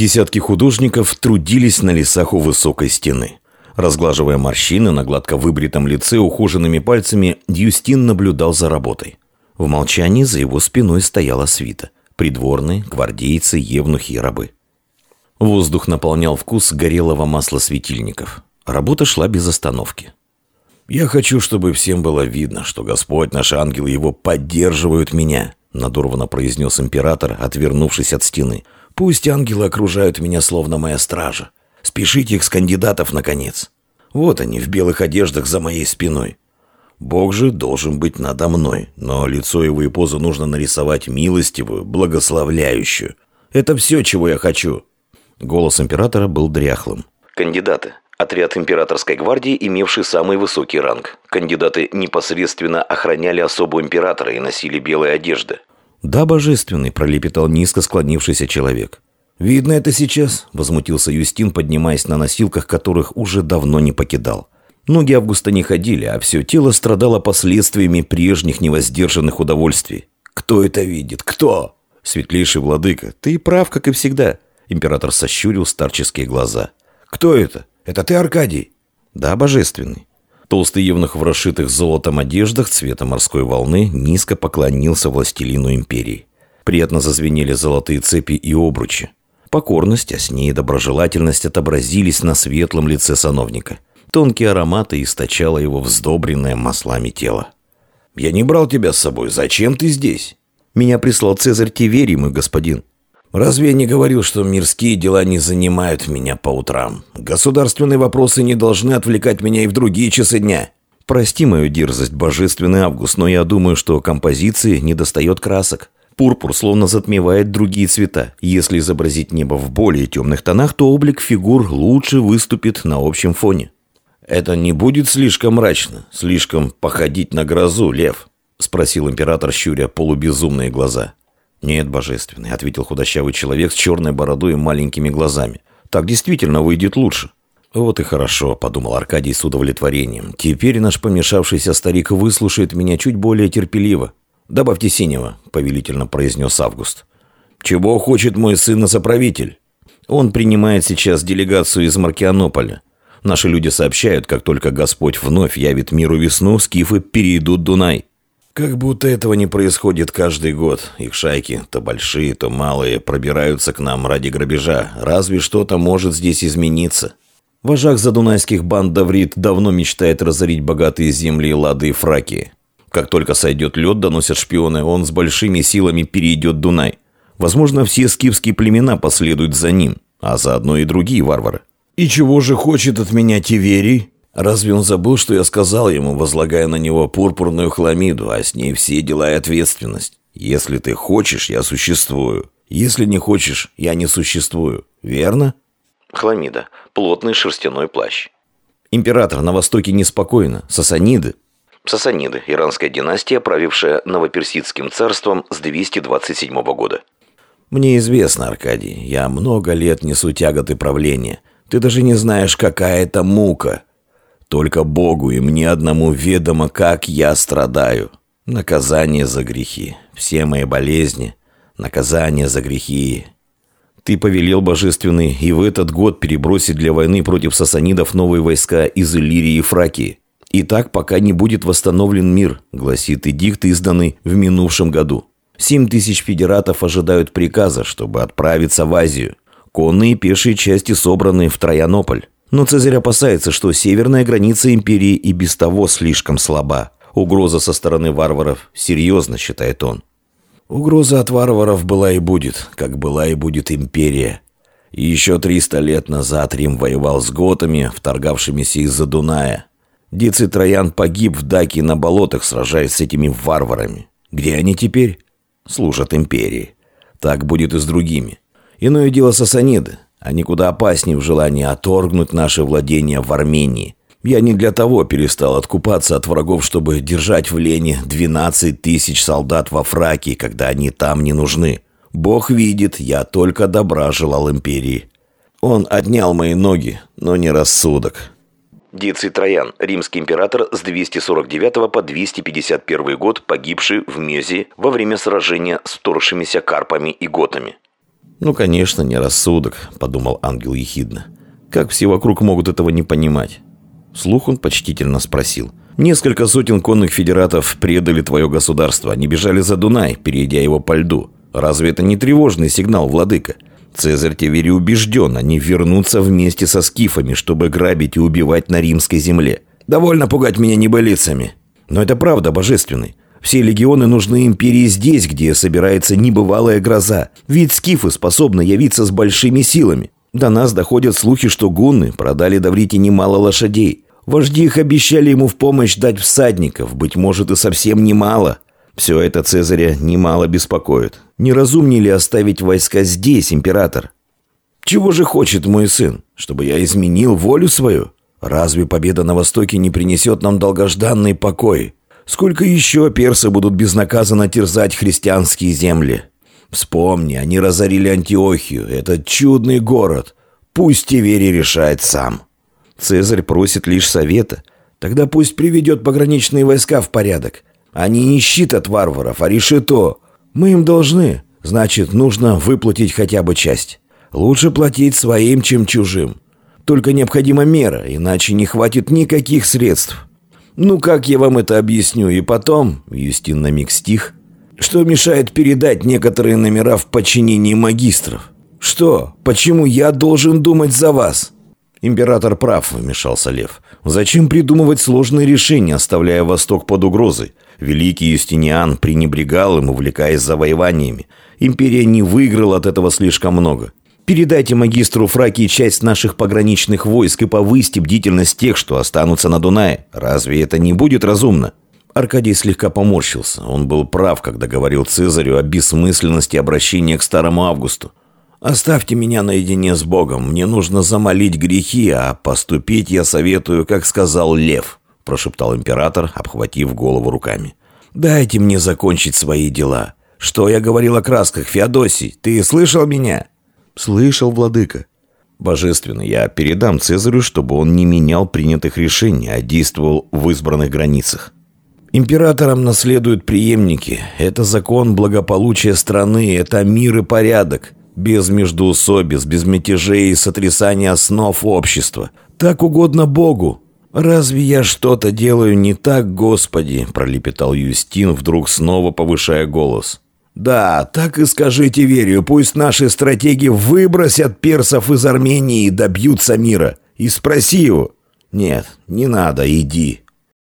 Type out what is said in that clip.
Десятки художников трудились на лесах у высокой стены. Разглаживая морщины на гладко выбритом лице ухоженными пальцами, Юстин наблюдал за работой. В молчании за его спиной стояла свита. Придворные, гвардейцы, евнухи и рабы. Воздух наполнял вкус горелого масла светильников. Работа шла без остановки. «Я хочу, чтобы всем было видно, что Господь, наш ангел его поддерживают меня», надорвано произнес император, отвернувшись от стены. «Пусть ангелы окружают меня, словно моя стража. Спешите их с кандидатов, наконец. Вот они, в белых одеждах за моей спиной. Бог же должен быть надо мной, но лицо его и позу нужно нарисовать милостивую, благословляющую. Это все, чего я хочу». Голос императора был дряхлым. Кандидаты. Отряд императорской гвардии, имевший самый высокий ранг. Кандидаты непосредственно охраняли особу императора и носили белые одежды. «Да, божественный», – пролепетал низко склонившийся человек. «Видно это сейчас», – возмутился Юстин, поднимаясь на носилках, которых уже давно не покидал. Ноги Августа не ходили, а все тело страдало последствиями прежних невоздержанных удовольствий. «Кто это видит? Кто?» «Светлейший владыка, ты прав, как и всегда», – император сощурил старческие глаза. «Кто это? Это ты, Аркадий?» «Да, божественный». Толстый евнух в расшитых золотом одеждах цвета морской волны низко поклонился властелину империи. Приятно зазвенели золотые цепи и обручи. Покорность, а с ней доброжелательность отобразились на светлом лице сановника. Тонкие ароматы источало его вздобренное маслами тело. «Я не брал тебя с собой. Зачем ты здесь?» «Меня прислал Цезарь Тиверий, мой господин». «Разве я не говорил, что мирские дела не занимают меня по утрам? Государственные вопросы не должны отвлекать меня и в другие часы дня». «Прости мою дерзость, божественный Август, но я думаю, что композиции недостает красок. Пурпур словно затмевает другие цвета. Если изобразить небо в более темных тонах, то облик фигур лучше выступит на общем фоне». «Это не будет слишком мрачно, слишком походить на грозу, лев?» – спросил император, щуря полубезумные глаза. «Нет, божественный», — ответил худощавый человек с черной бородой и маленькими глазами. «Так действительно выйдет лучше». «Вот и хорошо», — подумал Аркадий с удовлетворением. «Теперь наш помешавшийся старик выслушает меня чуть более терпеливо». «Добавьте синего», — повелительно произнес Август. «Чего хочет мой сын-соправитель?» «Он принимает сейчас делегацию из Маркианополя. Наши люди сообщают, как только Господь вновь явит миру весну, скифы перейдут Дунай». Как будто этого не происходит каждый год. Их шайки, то большие, то малые, пробираются к нам ради грабежа. Разве что-то может здесь измениться. Вожак задунайских банд Даврит давно мечтает разорить богатые земли Лады и Фракии. Как только сойдет лед, доносят шпионы, он с большими силами перейдет Дунай. Возможно, все скифские племена последуют за ним, а заодно и другие варвары. «И чего же хочет от меня Тиверий?» Разве он забыл, что я сказал ему, возлагая на него пурпурную хламиду, а с ней все дела и ответственность? Если ты хочешь, я существую. Если не хочешь, я не существую. Верно? Хламида. Плотный шерстяной плащ. Император на Востоке неспокойно. Сасаниды. Сасаниды. Иранская династия, правившая Новоперсидским царством с 227 года. Мне известно, Аркадий. Я много лет несу тяготы правления. Ты даже не знаешь, какая это мука. Только Богу и мне одному ведомо, как я страдаю. Наказание за грехи. Все мои болезни. Наказание за грехи. Ты повелел, Божественный, и в этот год перебросить для войны против сасанидов новые войска из Иллирии и Фракии. И так, пока не будет восстановлен мир, гласит эдикт, изданный в минувшем году. Семь тысяч федератов ожидают приказа, чтобы отправиться в Азию. Конные и пешие части собраны в Троянополь. Но Цезарь опасается, что северная граница империи и без того слишком слаба. Угроза со стороны варваров серьезно, считает он. Угроза от варваров была и будет, как была и будет империя. Еще 300 лет назад Рим воевал с готами, вторгавшимися из-за Дуная. Диций Троян погиб в Даке на болотах, сражаясь с этими варварами. Где они теперь? Служат империи. Так будет и с другими. Иное дело сасаниды. Они куда опаснее в желании оторгнуть наше владение в Армении. Я не для того перестал откупаться от врагов, чтобы держать в Лене 12 тысяч солдат во Фракии, когда они там не нужны. Бог видит, я только добра желал империи. Он отнял мои ноги, но не рассудок. Диций Троян, римский император с 249 по 251 год, погибший в Мезе во время сражения с вторгшимися карпами и готами. «Ну, конечно, не рассудок», — подумал ангел ехидно. «Как все вокруг могут этого не понимать?» Слух он почтительно спросил. «Несколько сотен конных федератов предали твое государство. Они бежали за Дунай, перейдя его по льду. Разве это не тревожный сигнал, владыка? Цезарь Тевери убежден, они вернутся вместе со скифами, чтобы грабить и убивать на римской земле. Довольно пугать меня небылицами. Но это правда, божественный. Все легионы нужны империи здесь, где собирается небывалая гроза. Ведь скифы способны явиться с большими силами. До нас доходят слухи, что гунны продали Даврите немало лошадей. Вожди их обещали ему в помощь дать всадников, быть может и совсем немало. Все это Цезаря немало беспокоит. Неразумнее ли оставить войска здесь, император? Чего же хочет мой сын? Чтобы я изменил волю свою? Разве победа на Востоке не принесет нам долгожданный покой? Сколько еще персы будут безнаказанно терзать христианские земли? Вспомни, они разорили Антиохию, этот чудный город. Пусть Тивери решает сам. Цезарь просит лишь совета. Тогда пусть приведет пограничные войска в порядок. Они не щит от варваров, а решето. Мы им должны. Значит, нужно выплатить хотя бы часть. Лучше платить своим, чем чужим. Только необходима мера, иначе не хватит никаких средств. Ну, как я вам это объясню? И потом, Юстин на миг стих, что мешает передать некоторые номера в подчинении магистров? Что? Почему я должен думать за вас? Император прав, вмешался Лев. Зачем придумывать сложные решения, оставляя Восток под угрозой? Великий Юстиниан пренебрегал им, увлекаясь завоеваниями. Империя не выиграла от этого слишком много. Передайте магистру Фракии часть наших пограничных войск и повысьте бдительность тех, что останутся на Дунае. Разве это не будет разумно?» Аркадий слегка поморщился. Он был прав, когда говорил Цезарю о бессмысленности обращения к старому Августу. «Оставьте меня наедине с Богом. Мне нужно замолить грехи, а поступить я советую, как сказал Лев», – прошептал император, обхватив голову руками. «Дайте мне закончить свои дела. Что я говорил о красках, Феодосий? Ты слышал меня?» «Слышал, владыка». «Божественно, я передам Цезарю, чтобы он не менял принятых решений, а действовал в избранных границах». Императорам наследуют преемники. Это закон благополучия страны, это мир и порядок. Без междоусобиц, без мятежей и сотрясания основ общества. Так угодно Богу. «Разве я что-то делаю не так, Господи?» – пролепетал Юстин, вдруг снова повышая голос. «Да, так и скажите Верию, пусть наши стратеги выбросят персов из Армении и добьются мира. И спроси его». «Нет, не надо, иди»,